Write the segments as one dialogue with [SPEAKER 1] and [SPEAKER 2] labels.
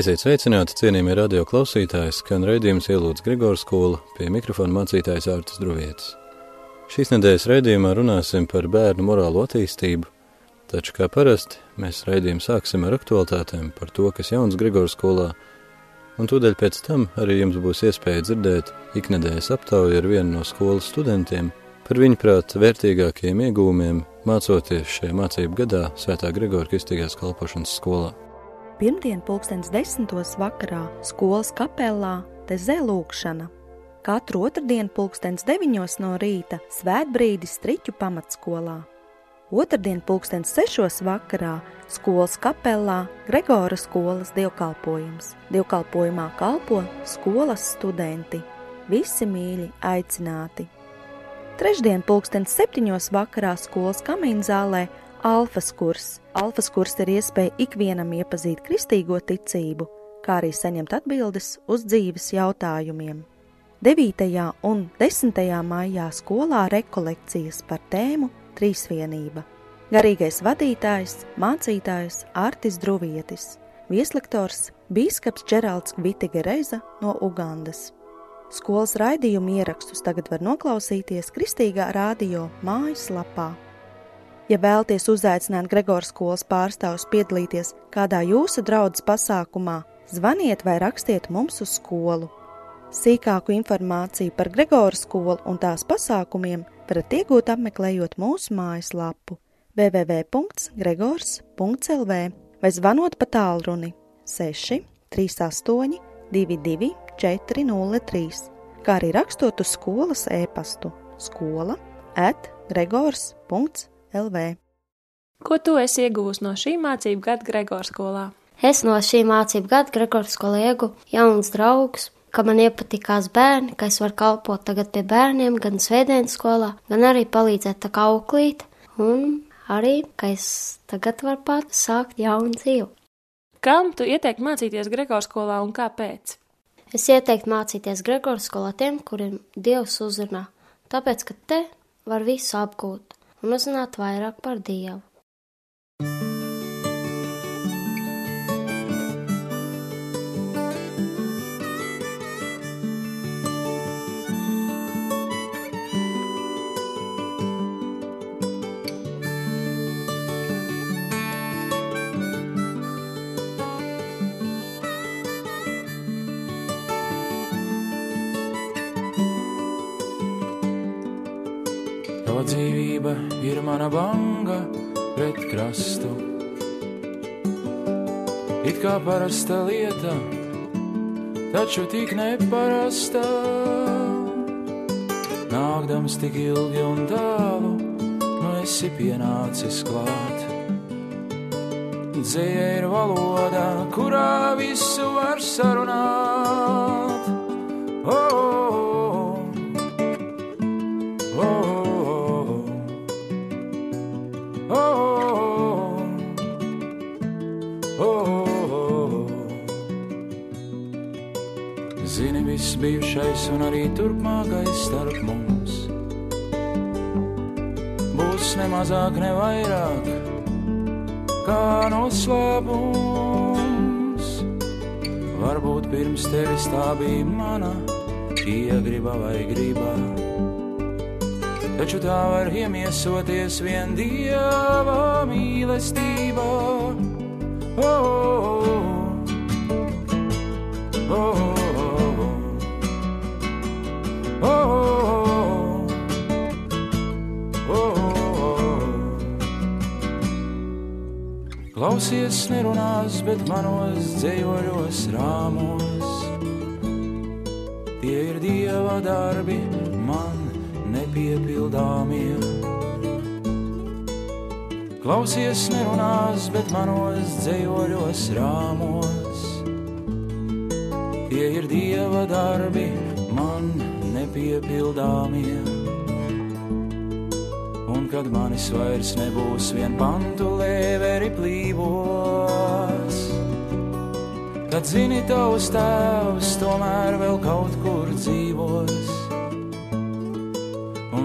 [SPEAKER 1] Esiet sveicināti, cienījamie radio klausītāji, skan raidījums ielūdz Grigors skola pie mikrofona mācītājs Ārtas Druvietis. Šīs nedēļas raidījumā runāsim par bērnu morālo attīstību, taču kā parasti mēs raidījumu sāksim ar aktualitātēm par to, kas jauns Grigors skolā, un tūdaļ pēc tam arī jums būs iespēja dzirdēt iknedēļas aptauju ar vienu no skolas studentiem par viņuprāt vērtīgākajiem iegūmiem mācoties šajā mācību gadā Svētā Grigora Kristīgās kalpošanas skolā.
[SPEAKER 2] Pirmdien, pulkstens desmitos vakarā, skolas kapelā Tezē lūkšana. Katru otrdienu, pulkstens deviņos no rīta, svētbrīdis Striķu pamatskolā. Otradien, pulkstens sešos vakarā, skolas kapelā Gregora skolas dievkalpojums. Dievkalpojumā kalpo skolas studenti. Visi mīļi aicināti! Trešdien, pulkstens septiņos vakarā, skolas kamīna zālē Alfas kurs. Alfas kurs ir iespēja ikvienam iepazīt kristīgo ticību, kā arī saņemt atbildes uz dzīves jautājumiem. 9. un 10. maijā skolā rekolekcijas par tēmu Trīsvienība. Garīgais vadītājs, mācītājs Artis Druvietis, vieslektors Bīskaps Džeralds Vitigereza no Ugandas. Skolas raidījumu ierakstus tagad var noklausīties Kristīgā radio mājaslapā. Ja vēlaties uzaicināt Gregora skolas pārstāvus piedalīties kādā jūsu draudzes pasākumā, zvaniet vai rakstiet mums uz skolu. Sīkāku informāciju par Gregora skolu un tās pasākumiem varat iegūt apmeklējot mūsu mājaslapu www.gregors.lv vai zvanot pa tālruni 6 38 22 403, kā arī rakstot uz skolas e-pastu skola at gregors.lv. LV.
[SPEAKER 3] Ko tu esi iegūmis no šī mācību gada Gregors skolā?
[SPEAKER 4] Es no šī mācību gada Gregors skolā ieguvu jauns draugs, ka man iepatikās bērni, ka es varu kalpot tagad pie bērniem, gan svētdienas skolā, gan arī palīdzēt tā kā auklīt, un arī, ka es tagad varu pat sākt jaunu dzīvi.
[SPEAKER 3] Kam tu ieteiktu mācīties Gregors skolā un kāpēc?
[SPEAKER 4] Es ieteiktu mācīties Gregors skolā tiem, kuriem Dievs uzrunā, tāpēc, ka te var visu apgūt un uzzināt vairāk par Dievu.
[SPEAKER 5] Dzīvība ir mana banga pret krastu. It kā parasta lieta, taču tik neparasta. Nākdams tik ilgi un tālu, nu esi pienācis klāt. Dzēja ir valoda, kurā visu var sarunāt. Oh, oh. Zini, viss bijušais un arī turpmākais starp mums būs ne mazāk, ne vairāk kā noslēpums. Varbūt pirms tevis tā bija mana iegriba vai griba. Taču tā var iemiesoties vien dieva mīlestībā. Klausies, nerunās, bet manos dzējoļos rāmos. Tie ir dieva darbi, man nepiepildāmie. Klausies, nerunās, bet manos dzējoļos rāmos. Tie ir dieva darbi, man nepiepildāmie. Un kad manis vairs nebūs vien pantu lēveri plīvos, tad zini, tavs tēvs tomēr vēl kaut kur dzīvos.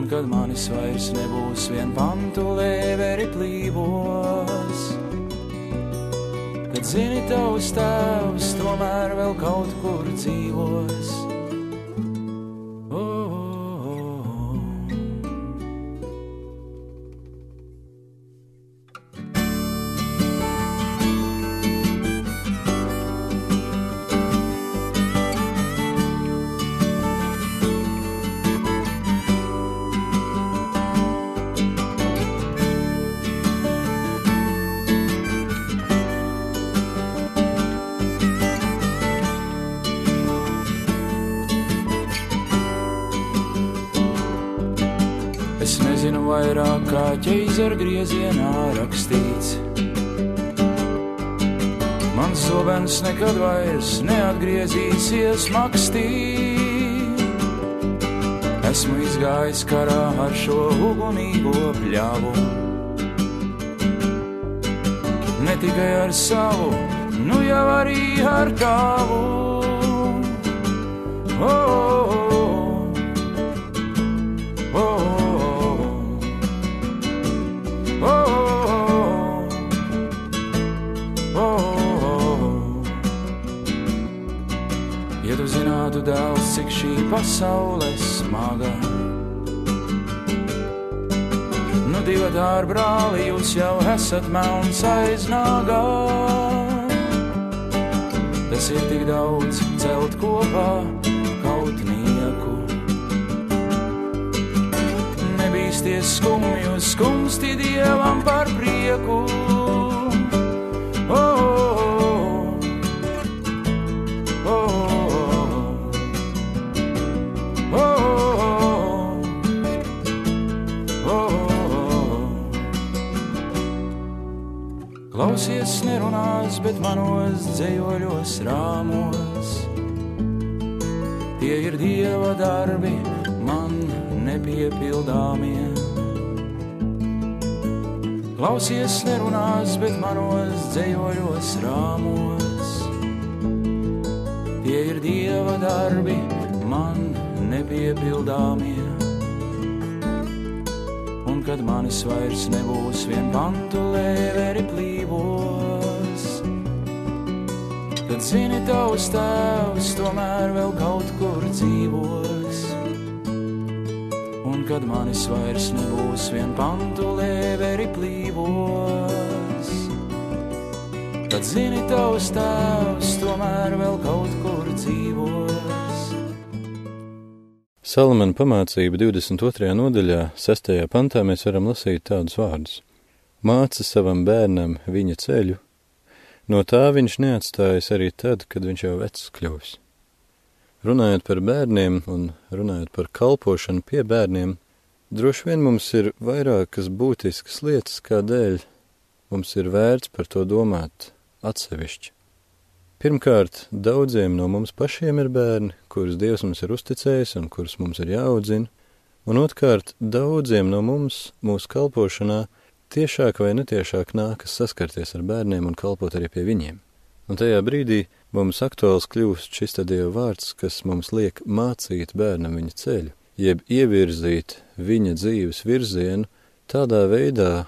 [SPEAKER 5] Un kad manis vairs nebūs vien pantu lēveri plīvos, kad zini, tavs tēvs tomēr vēl kaut kur dzīvos. Griezienā rakstīts. Mans zobens nekad vairs neatgriezīsies makstī. Esmu izgājis karā ar šo ugunīgo pļāvu. Ne tikai ar savu, nu jau arī ar tavu. Oh, oh, oh. Dēls, cik šī pasaule smaga. Nu, divi dārbi brāli, jūs jau esat melns aiz nāgā. Tas ir tik daudz celt kopā kautnieku. Nebīsties skumju, skumsti dievam par prieku. Nerunās, bet manos dzējoļos rāmos. Tie ir dieva darbi, man nepiepildāmie. Klausies, nerunās, bet manos dzējoļos rāmos. Tie ir dieva darbi, man nepiepildāmie kad manis vairs nebūs vien pantu lēveri plīvos. Tad zini, tavs tēvs tomēr vēl kaut kur dzīvos. Un kad manis vairs nebūs vien pantu lēveri plīvos. Tad zini, tavs tēvs tomēr vēl kaut kur dzīvos.
[SPEAKER 1] Salamana pamācība 22. nodaļā, 6. pantā mēs varam lasīt tādus vārdus. Māca savam bērnam viņa ceļu, no tā viņš neatstājas arī tad, kad viņš jau vecs kļuvis. Runājot par bērniem un runājot par kalpošanu pie bērniem, droši vien mums ir vairākas būtiskas lietas, kādēļ mums ir vērts par to domāt atsevišķi. Pirmkārt, daudziem no mums pašiem ir bērni, kurus Dievs mums ir uzticējis un kurus mums ir jāaudzina, un otrkārt, daudziem no mums mūsu kalpošanā tiešāk vai netiešāk nākas saskarties ar bērniem un kalpot arī pie viņiem. Un tajā brīdī mums aktuāls kļūst šis Dieva vārds, kas mums liek mācīt bērnam viņa ceļu, jeb ievirzīt viņa dzīves virzienu tādā veidā,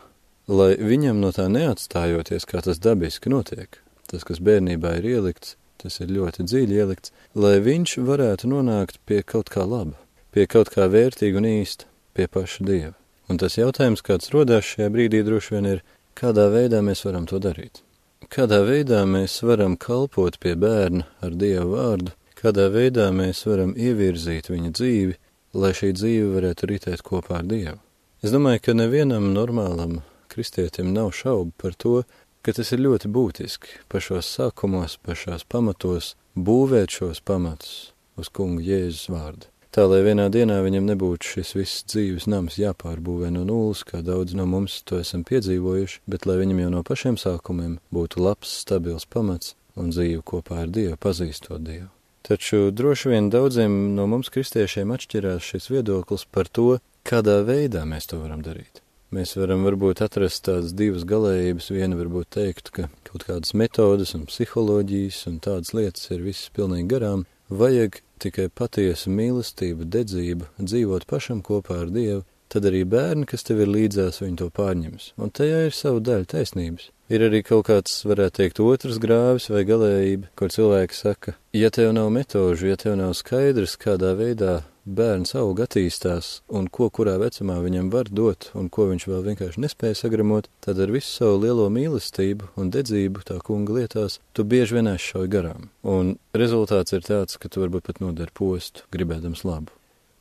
[SPEAKER 1] lai viņam no tā neatstājoties, kā tas dabiski notiek, tas, kas bērnībā ir ielikts, tas ir ļoti dziļi ielikts, lai viņš varētu nonākt pie kaut kā laba, pie kaut kā vērtīga un īsta, pie paša Dieva. Un tas jautājums, kāds rodās šajā brīdī, droši vien ir, kādā veidā mēs varam to darīt. Kādā veidā mēs varam kalpot pie bērna ar Dieva vārdu, kādā veidā mēs varam ievirzīt viņa dzīvi, lai šī dzīve varētu ritēt kopā ar Dievu. Es domāju, ka nevienam normālam kristietim nav šaubu par to, ka tas ir ļoti būtiski pašos sākumos, pašās pamatos būvēt šos pamatus uz kungu Jēzus vārdu. Tā, lai vienā dienā viņam nebūtu šis viss dzīves nams jāpārbūvē no nulles, kā daudz no mums to esam piedzīvojuši, bet lai viņam jau no pašiem sākumiem būtu labs, stabils pamats un dzīve kopā ar Dievu, pazīstot Dievu. Taču droši vien daudziem no mums kristiešiem atšķirās šis viedoklis par to, kādā veidā mēs to varam darīt. Mēs varam varbūt atrast tādas divas galējības. Viena varbūt teikt, ka kaut kādas metodas un psiholoģijas un tādas lietas ir visas pilnīgi garām. Vajag tikai patiesa mīlestība, dedzība, dzīvot pašam kopā ar Dievu, tad arī bērni, kas tev ir līdzās, viņi to pārņems. Un tajā ir sava daļa taisnības. Ir arī kaut kāds, varētu teikt, otrs grāvis vai galējība, kur cilvēki saka, ja tev nav metožu, ja tev nav skaidrs, kādā veidā bērns aug attīstās un ko kurā vecumā viņam var dot un ko viņš vēl vienkārši nespēja sagramot, tad ar visu savu lielo mīlestību un dedzību tā kunga lietās tu bieži vien aizšauj garām. Un rezultāts ir tāds, ka tu varbūt pat nodari postu, gribēdams labu.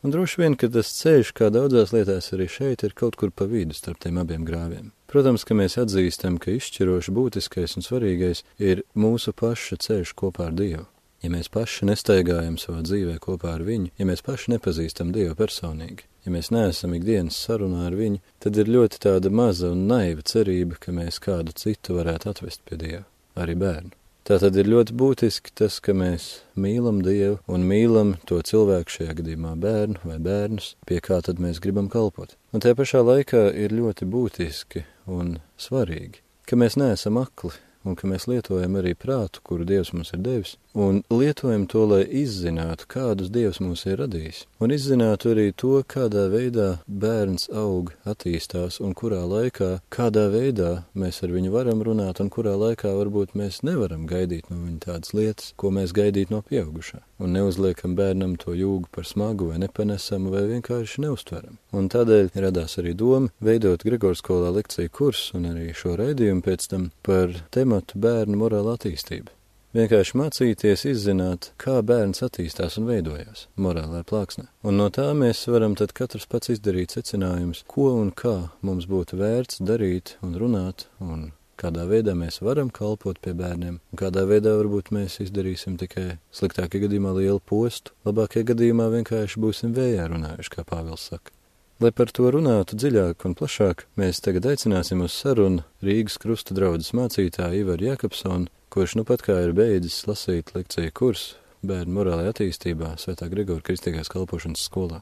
[SPEAKER 1] Un droši vien, ka tas ceļš, kā daudzās lietās arī šeit, ir kaut kur pa vidu starp tiem abiem grāviem. Protams, ka mēs atzīstam, ka izšķiroši būtiskais un svarīgais ir mūsu paša ceļš kopā ar Dievu. Ja mēs paši nestaigājam savā dzīvē kopā ar viņu, ja mēs paši nepazīstam Dievu personīgi, ja mēs neesam ikdienas sarunā ar viņu, tad ir ļoti tāda maza un naiva cerība, ka mēs kādu citu varētu atvest pie Dieva, arī bērnu. Tā tad ir ļoti būtiski tas, ka mēs mīlam Dievu un mīlam to cilvēku, šajā gadījumā bērnu vai bērnus, pie kā tad mēs gribam kalpot. Un tajā pašā laikā ir ļoti būtiski un svarīgi, ka mēs neesam akli, un ka mēs lietojam arī prātu, kuru Dievs mums ir devis, un lietojam to, lai izzinātu, kādus Dievs mūs ir radījis, un izzinātu arī to, kādā veidā bērns aug, attīstās, un kurā laikā, kādā veidā mēs ar viņu varam runāt, un kurā laikā varbūt mēs nevaram gaidīt no viņa tādas lietas, ko mēs gaidītu no pieaugušā, un neuzliekam bērnam to jūgu par smagu vai nepanesamu vai vienkārši neustveram. Un tādēļ radās arī doma veidot Gregors skolā lekciju kursu un arī šo raidījumu pēc tam par tematu bērnu morāla attīstība. Vienkārši mācīties izzināt, kā bērns attīstās un veidojās morālā plāksnē. Un no tā mēs varam tad katrs pats izdarīt secinājumus, ko un kā mums būtu vērts darīt un runāt un kādā veidā mēs varam kalpot pie bērniem, un kādā veidā varbūt mēs izdarīsim tikai sliktākajā gadījumā lielu postu, labākajā gadījumā vienkārši būsim vējā runājuši, kā Pāvils saka. Lai par to runātu dziļāk un plašāk, mēs tagad aicināsim uz sarunu Rīgas krusta draudzes mācītāju Ivaru Jakobsonu, kurš nu pat kā ir beidzis lasīt lekciju kursu bērnu morālajā attīstībā Svētā Grigora Kristīgās kalpošanas skolā.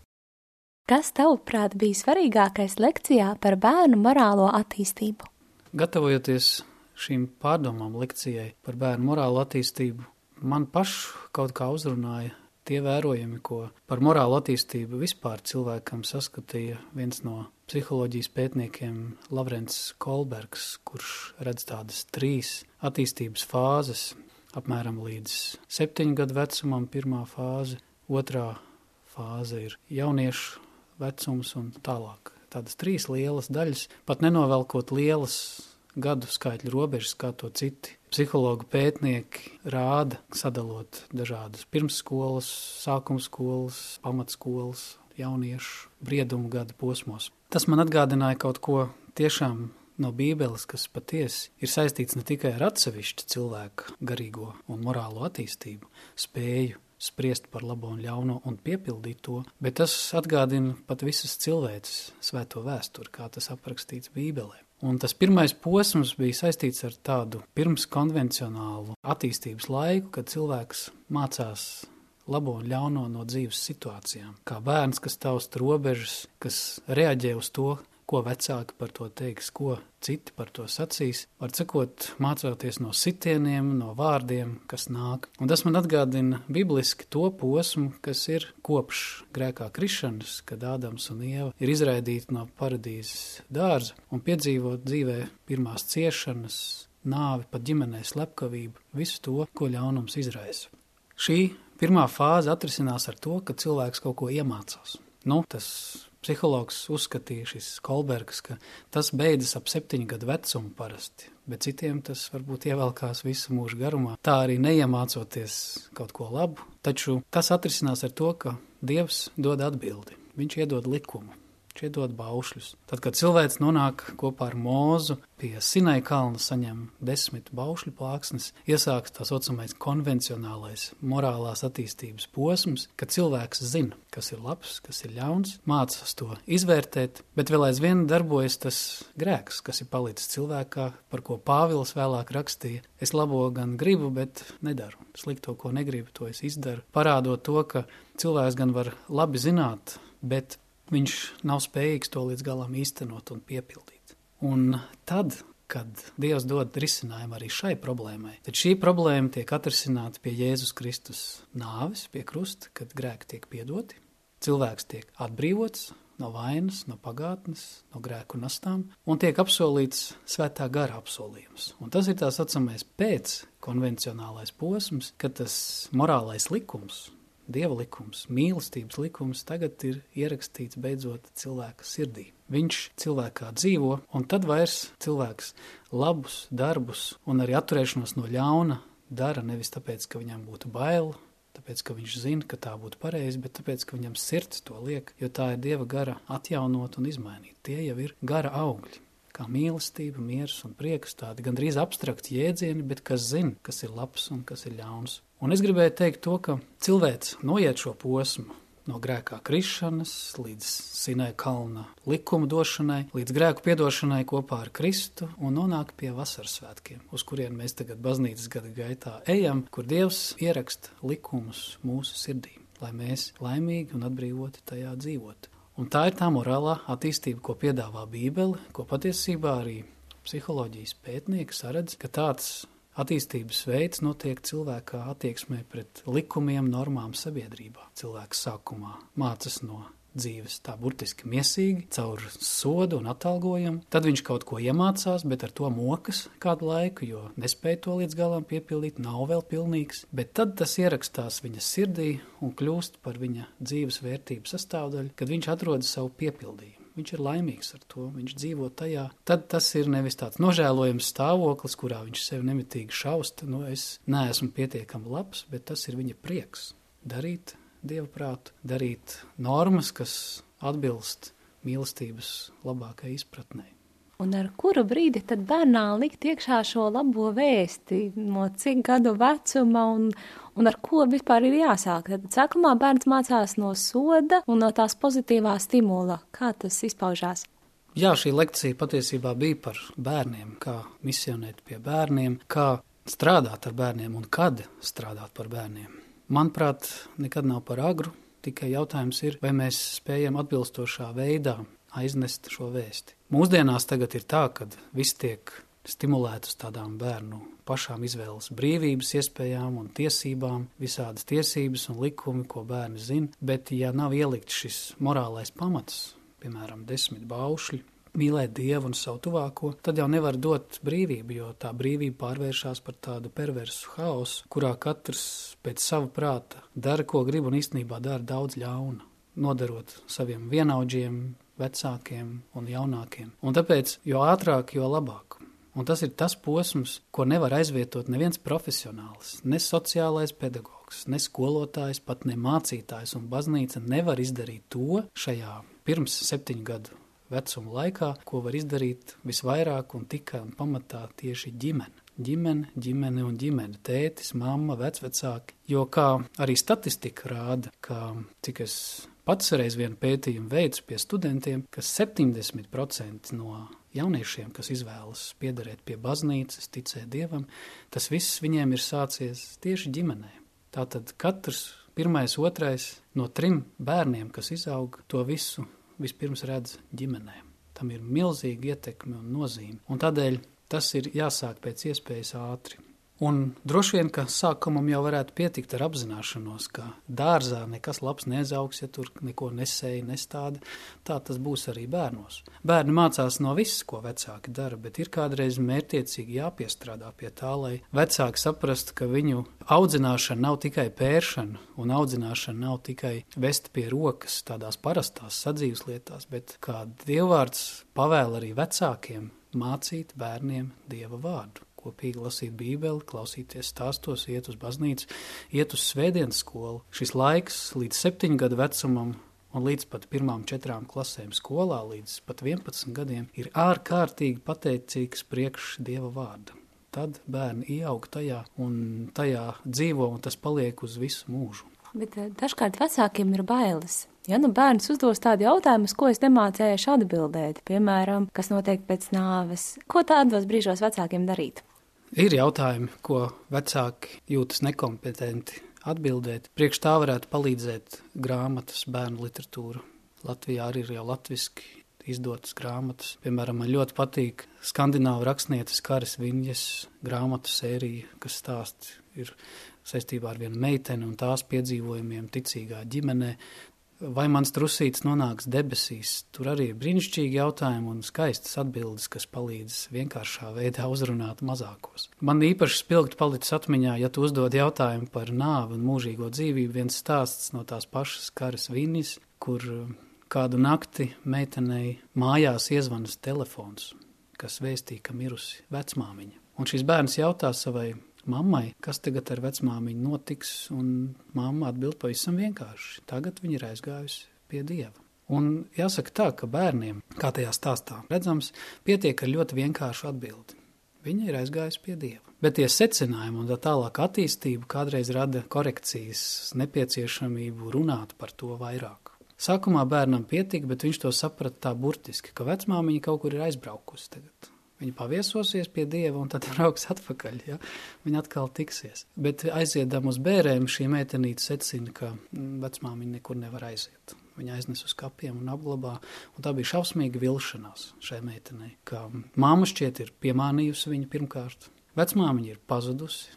[SPEAKER 2] Kas tavuprāt bija svarīgākais lekcijā par bērnu morālo attīstību?
[SPEAKER 6] Gatavojoties šīm pārdomām lekcijai par bērnu morālo attīstību, man pašu kaut kā uzrunāja tie vērojumi, ko par morālu attīstību vispār cilvēkam saskatīja viens no psiholoģijas pētniekiem Lavrents Kolbergs, kurš redz tādas trīs attīstības fāzes, apmēram līdz septiņu gadu vecumam pirmā fāze, otrā fāze ir jauniešu vecums un tālāk. Tādas trīs lielas daļas, pat nenovelkot lielas gadu skaitļu robežas, kā to citi psihologu pētnieki rāda, sadalot dažādas pirmsskolas, sākumskolas, pamatskolas, jauniešu briedumu gadu posmos. Tas man atgādināja kaut ko tiešām no Bībeles, kas patiesi ir saistīts ne tikai ar atsevišķu cilvēku garīgo un morālo attīstību, spēju spriest par labo un ļauno un piepildīt to, bet tas atgādina pat visas cilvēces svēto vēsturi, kā tas aprakstīts Bībelē. Un tas pirmais posms bija saistīts ar tādu pirmskonvencionālu attīstības laiku, kad cilvēks mācās labo un ļauno no dzīves situācijām. Kā bērns, kas taust robežas, kas reaģē uz to, ko vecāki par to teiks, ko citi par to sacīs. Var sakot, mācoties no sitieniem, no vārdiem, kas nāk. Un tas man atgādina bibliski to posmu, kas ir kopš grēkā krišanas, kad Ādams un Ieva ir izraidīti no paradīzes dārza un piedzīvot dzīvē pirmās ciešanas, nāvi, pat ģimenē slepkavību, visu to, ko ļaunums izraisa. Šī pirmā fāze atrisinās ar to, ka cilvēks kaut ko iemācās. Nu, tas Psihologs uzskatīja šis Kolbergs, ka tas beidzas ap septiņu gadu vecumu parasti, bet citiem tas varbūt ievelkās visu mūžu garumā. Tā arī neiemācoties kaut ko labu, taču tas atrisinās ar to, ka Dievs dod atbildi, viņš iedod likumu iedod baušļus. Tad, kad cilvēks nonāk kopā ar mūzu pie Sinai kalna, saņem desmit baušļu plāksnes, iesākas tā saucamais konvencionālais morālās attīstības posms, kad cilvēks zina, kas ir labs, kas ir ļauns, mācās to izvērtēt, bet vēl aizvien darbojas tas grēks, kas ir palicis cilvēkā, par ko Pāvils vēlāk rakstīja. Es labo gan gribu, bet nedaru. Slikto, ko negribu, to es izdaru. Parādot to, ka cilvēks gan var labi zināt, bet viņš nav spējīgs to līdz galam īstenot un piepildīt. Un tad, kad Dievs dod risinājumu arī šai problēmai, tad šī problēma tiek atrisināta pie Jēzus Kristus nāves, pie krusta, kad grēki tiek piedoti, cilvēks tiek atbrīvots no vainas, no pagātnes, no grēku nastām, un tiek apsolīts svētā gara apsolījums. Un tas ir tā saucamais pēc konvencionālais posms, kad tas morālais likums, dieva likums, mīlestības likums tagad ir ierakstīts beidzot cilvēka sirdī. Viņš cilvēkā dzīvo, un tad vairs cilvēks labus darbus un arī atturēšanos no ļauna dara nevis tāpēc, ka viņam būtu bail tāpēc, ka viņš zina, ka tā būtu pareizi, bet tāpēc, ka viņam sirds to liek, jo tā ir Dieva gara atjaunot un izmainīt. Tie jau ir gara augļi. Kā mīlestība, miers un prieks, tādi gandrīz abstrakti jēdzieni, bet kas zina, kas ir labs un kas ir ļauns. Un es gribēju teikt to, ka cilvēks noiet šo posmu, no grēkā krišanas līdz Sinai kalna likuma došanai, līdz grēku piedošanai kopā ar Kristu un nonāk pie vasaras svētkiem, uz kuriem mēs tagad baznīcas gada gaitā ejam, kur Dievs ieraksta likumus mūsu sirdī, lai mēs laimīgi un atbrīvoti tajā dzīvotu. Un tā ir tā morālā attīstība, ko piedāvā Bībele, ko patiesībā arī psiholoģijas pētnieki saredz, ka tāds attīstības veids notiek cilvēkā attieksmē pret likumiem, normām sabiedrībā. Cilvēks sākumā mācas no dzīves tā burtiski miesīgi, caur sodu un atalgojumu. Tad viņš kaut ko iemācās, bet ar to mokas kādu laiku, jo nespēja to līdz galam piepildīt, nav vēl pilnīgs. Bet tad tas ierakstās viņa sirdī un kļūst par viņa dzīves vērtību sastāvdaļu, kad viņš atrod savu piepildījumu viņš ir laimīgs ar to, viņš dzīvo tajā. Tad tas ir nevis tāds nožēlojams stāvoklis, kurā viņš sevi nemitīgi šausta, nu es neesmu pietiekami labs, bet tas ir viņa prieks darīt dievprātu, darīt normas, kas atbilst mīlestības labākai izpratnei.
[SPEAKER 3] Un ar kuru brīdi tad bērnā likt iekšā šo labo vēsti, no cik gadu vecuma un, un ar ko vispār ir jāsāk? Tad sākumā bērns mācās no soda un no tās pozitīvā stimula. Kā tas izpaužās?
[SPEAKER 6] Jā, šī lekcija patiesībā bija par bērniem, kā misionēt pie bērniem, kā strādāt ar bērniem un kad strādāt par bērniem. Manuprāt, nekad nav par agru, tikai jautājums ir, vai mēs spējam atbilstošā veidā aiznest šo vēsti. Mūsdienās tagad ir tā, ka viss tiek stimulēt uz tādām bērnu pašām izvēles brīvības iespējām un tiesībām, visādas tiesības un likumi, ko bērni zina, bet ja nav ielikt šis morālais pamats, piemēram, desmit baušļi, mīlēt Dievu un savu tuvāko, tad jau nevar dot brīvību, jo tā brīvība pārvēršas par tādu perversu haosu, kurā katrs pēc sava prāta dara, ko grib un īstenībā dara daudz ļauna, nodarot saviem vienaudžiem, vecākiem un jaunākiem. Un tāpēc, jo ātrāk, jo labāk. Un tas ir tas posms, ko nevar aizvietot neviens profesionāls, ne sociālais pedagogs, ne skolotājs, pat ne mācītājs, un baznīca nevar izdarīt to šajā pirms septiņu gadu vecuma laikā, ko var izdarīt visvairāk un tikai un pamatā tieši ģimene. Ģimene, ģimene un ģimene, tētis, mamma, vecvecāki. Jo kā arī statistika rāda, ka cik es pats reiz vienu pētījumu veids pie studentiem, ka 70% no jauniešiem, kas izvēlas piederēt pie baznīcas, ticēt dievam, tas viss viņiem ir sācies tieši ģimenē. Tātad katrs pirmais, otrais no trim bērniem, kas izaug, to visu vispirms redz ģimenē. Tam ir milzīga ietekme un nozīme, un tādēļ tas ir jāsāk pēc iespējas ātri. Un droši vien, ka sākumam jau varētu pietikt ar apzināšanos, ka dārzā nekas labs neizaugs, ja tur neko nesēja, nestāda. Tā tas būs arī bērnos. Bērni mācās no viss, ko vecāki dara, bet ir kādreiz mērķiecīgi jāpiestrādā pie tā, lai vecāki saprastu, ka viņu audzināšana nav tikai pēršana, un audzināšana nav tikai vest pie rokas tādās parastās sadzīves lietās, bet kā dievvvārds pavēl arī vecākiem mācīt bērniem dieva vārdu kopīgi lasīt Bībeli, klausīties stāstos, iet uz baznīcu, iet uz svētdienas skolu. Šis laiks līdz septiņu gadu vecumam un līdz pat pirmām četrām klasēm skolā, līdz pat 11 gadiem, ir ārkārtīgi pateicīgs priekš Dieva vārda. Tad bērni ieaug tajā un tajā dzīvo, un tas paliek uz visu mūžu.
[SPEAKER 3] Bet eh, dažkārt vecākiem ir bailes. Ja nu bērns uzdos tādu jautājumu, ko es nemācējuši atbildēt, piemēram, kas notiek pēc nāves, ko tādos brīžos vecākiem darīt?
[SPEAKER 6] Ir jautājumi, ko vecāki jūtas nekompetenti atbildēt. Priekš tā varētu palīdzēt grāmatas, bērnu literatūra. Latvijā arī ir jau latviski izdotas grāmatas. Piemēram, man ļoti patīk skandināvu rakstnieces Karas Viņas grāmatu sērija, kas stāst ir saistībā ar vienu meiteni un tās piedzīvojumiem ticīgā ģimenē. Vai mans trusītis nonāks debesīs. Tur arī ir brīnišķīgi jautājumi un skaistas atbildes, kas palīdz vienkāršā veidā uzrunāt mazākos. Man īpaši spilgti palicis atmiņā, ja tu uzdod jautājumu par nāvi un mūžīgo dzīvību, viens stāsts no tās pašas karas vinis, kur uh, kādu nakti meitenei mājās iezvanas telefons, kas vēstīja, ka mirusi vecmāmiņa. Un šis bērns jautā savai mammai, kas tagad ar vecmāmiņu notiks, un mamma atbild pavisam vienkārši. Tagad viņa ir aizgājusi pie Dieva. Un jāsaka tā, ka bērniem, kā tajā stāstā redzams, pietiek ar ļoti vienkāršu atbildi. Viņa ir aizgājusi pie Dieva. Bet tie secinājumi un tā tālāk attīstība kādreiz rada korekcijas nepieciešamību runāt par to vairāk. Sākumā bērnam pietika, bet viņš to saprata tā burtiski, ka vecmāmiņa kaut kur ir aizbraukusi tagad. Viņa paviesosies pie dieva un tad brauks atpakaļ. Ja? Viņa atkal tiksies. Bet aiziedam uz bērēm, šī meitenīte secina, ka mm, vecmāmiņa nekur nevar aiziet. Viņa aiznes uz kapiem un apglabā. Un tā bija šausmīga vilšanās šai meitenei, ka māma šķiet ir piemānījusi viņu pirmkārt. Vecmāmiņa ir pazudusi,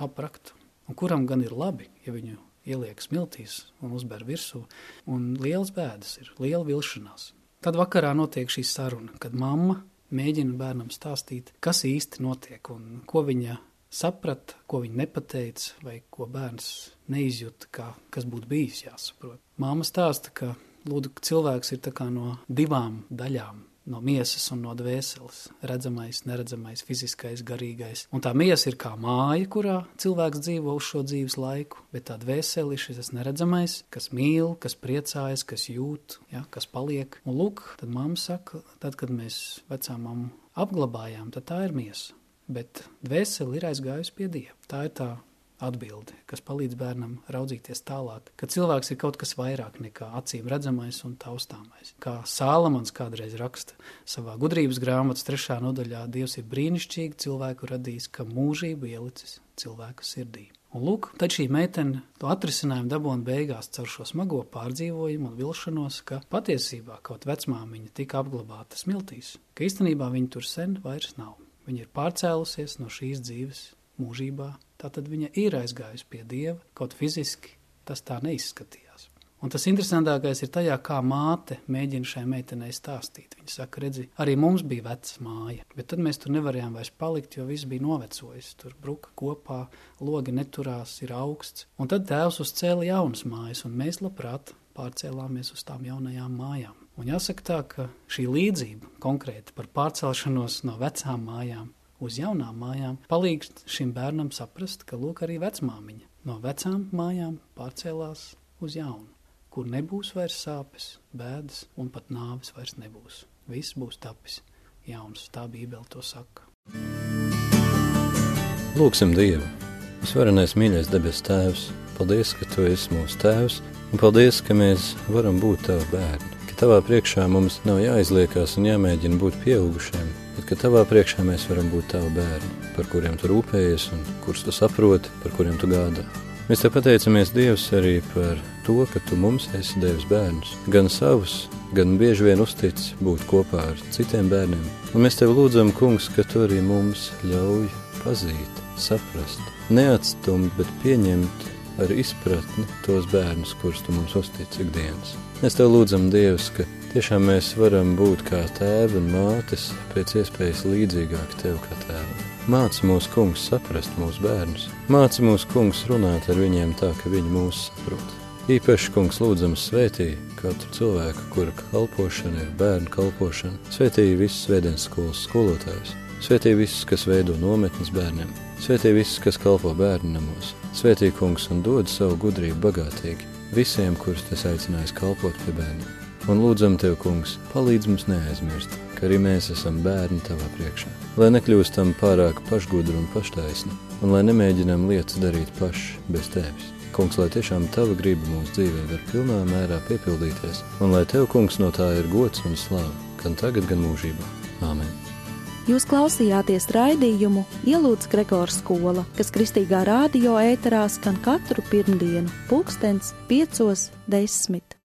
[SPEAKER 6] aprakta. Un kuram gan ir labi, ja viņu ieliek smiltīs un uzber virsū, un liels bēdas ir, liela vilšanās. Tad vakarā notiek šī saruna, kad mamma mēģina bērnam stāstīt, kas īsti notiek un ko viņa saprata, ko viņa nepateica, vai ko bērns neizjūta, kā, kas būtu bijis jāsaprot. Māma stāsta, ka lūdzu, cilvēks ir no divām daļām no miesas un no dvēseles. Redzamais, neredzamais, fiziskais, garīgais. Un tā miesa ir kā māja, kurā cilvēks dzīvo uz šo dzīves laiku, bet tā dvēsele ir šis neredzamais, kas mīl, kas priecājas, kas jūt, ja, kas paliek. Un lūk, tad mamma saka, tad, kad mēs vecām apglabājām, tad tā ir miesa. Bet dvēsele ir aizgājusi pie Dieva. Tā ir tā atbildi, kas palīdz bērnam raudzīties tālāk, ka cilvēks ir kaut kas vairāk nekā acīm redzamais un taustāmais. Kā Sālamans kādreiz raksta savā gudrības grāmatas trešā nodaļā, Dievs ir brīnišķīgi cilvēku radījis, ka mūžību ielicis cilvēka sirdī. Un lūk, tad šī meitene to atrisinājumu dabūna beigās caur šo smago pārdzīvojumu un vilšanos, ka patiesībā kaut vecmāmiņa tika apglabāta smiltīs, ka īstenībā viņa tur sen vairs nav. Viņa ir pārcēlusies no šīs dzīves mūžībā Tātad viņa ir aizgājusi pie dieva, kaut fiziski tas tā neizskatījās. Un tas interesantākais ir tajā, kā māte mēģina šai meitenei stāstīt. Viņa saka, redzi, arī mums bija veca māja, bet tad mēs tur nevarējām vairs palikt, jo viss bija novecojis. Tur bruka kopā, logi neturās, ir augsts. Un tad tēvs uzcēla jaunas mājas, un mēs labprāt pārcēlāmies uz tām jaunajām mājām. Un jāsaka tā, ka šī līdzība konkrēti par pārcelšanos no vecām mājām uz jaunām mājām, palīdz šim bērnam saprast, ka lūk, arī vecmāmiņa no vecām mājām pārcēlās uz jaunu, kur nebūs vairs sāpes, bēdas un pat nāves vairs nebūs. Viss būs tapis jauns, tā Bībele to saka.
[SPEAKER 1] Lūksim Dievu! Svarenais mīļais debes Tēvs, paldies, ka Tu esi mūsu Tēvs, un paldies, ka mēs varam būt Tavi bērni, ka Tavā priekšā mums nav jāizliekās un jāmēģina būt pieaugušiem, ka tavā priekšā mēs varam būt tavi bērni, par kuriem tu rūpējies un kurus tu saproti, par kuriem tu gādā. Mēs te pateicamies Dievs arī par to, ka tu mums esi devis bērnus, gan savus, gan bieži vien uztic būt kopā ar citiem bērniem. Un mēs tev lūdzam, kungs, ka tu arī mums ļauj pazīt, saprast, neatstumt, bet pieņemt ar izpratni tos bērnus, kurus tu mums uztic ikdienas. Mēs tev lūdzam, Dievs, ka Tiešām mēs varam būt kā tēvi un mātes, pēc iespējas līdzīgāk tev kā tēvam. Māci mūsu kungs saprast mūsu bērnus. Māci mūsu kungs runāt ar viņiem tā, ka viņi mūs saprot. Īpaši kungs lūdzams svētī katru cilvēku, kura kalpošana ir bērnu kalpošana. Svētī visus svētdienas skolas skolotājus. Svētī visus, kas veido nometnes bērniem. Svētī visus, kas kalpo bērnu namos. Svētī kungs un dod savu gudrību bagātīgi visiem, kurus tas aicinājis kalpot pie bērniem un lūdzam Tev, Kungs, palīdz mums neaizmirst, ka arī mēs esam bērni Tavā priekšā. Lai nekļūstam pārāk pašgudri un paštaisni, un lai nemēģinām lietas darīt paši bez Tevis. Kungs, lai tiešām Tava griba mūsu dzīvē var pilnā mērā piepildīties, un lai Tev, Kungs, no tā ir gods un slāva, gan tagad, gan mūžībā. Āmen!
[SPEAKER 2] Jūs klausījāties raidījumu Ielūdz Gregors skola, kas kristīgā rādio ēterā skan katru pirmdienu, pulkstens piecos desmit.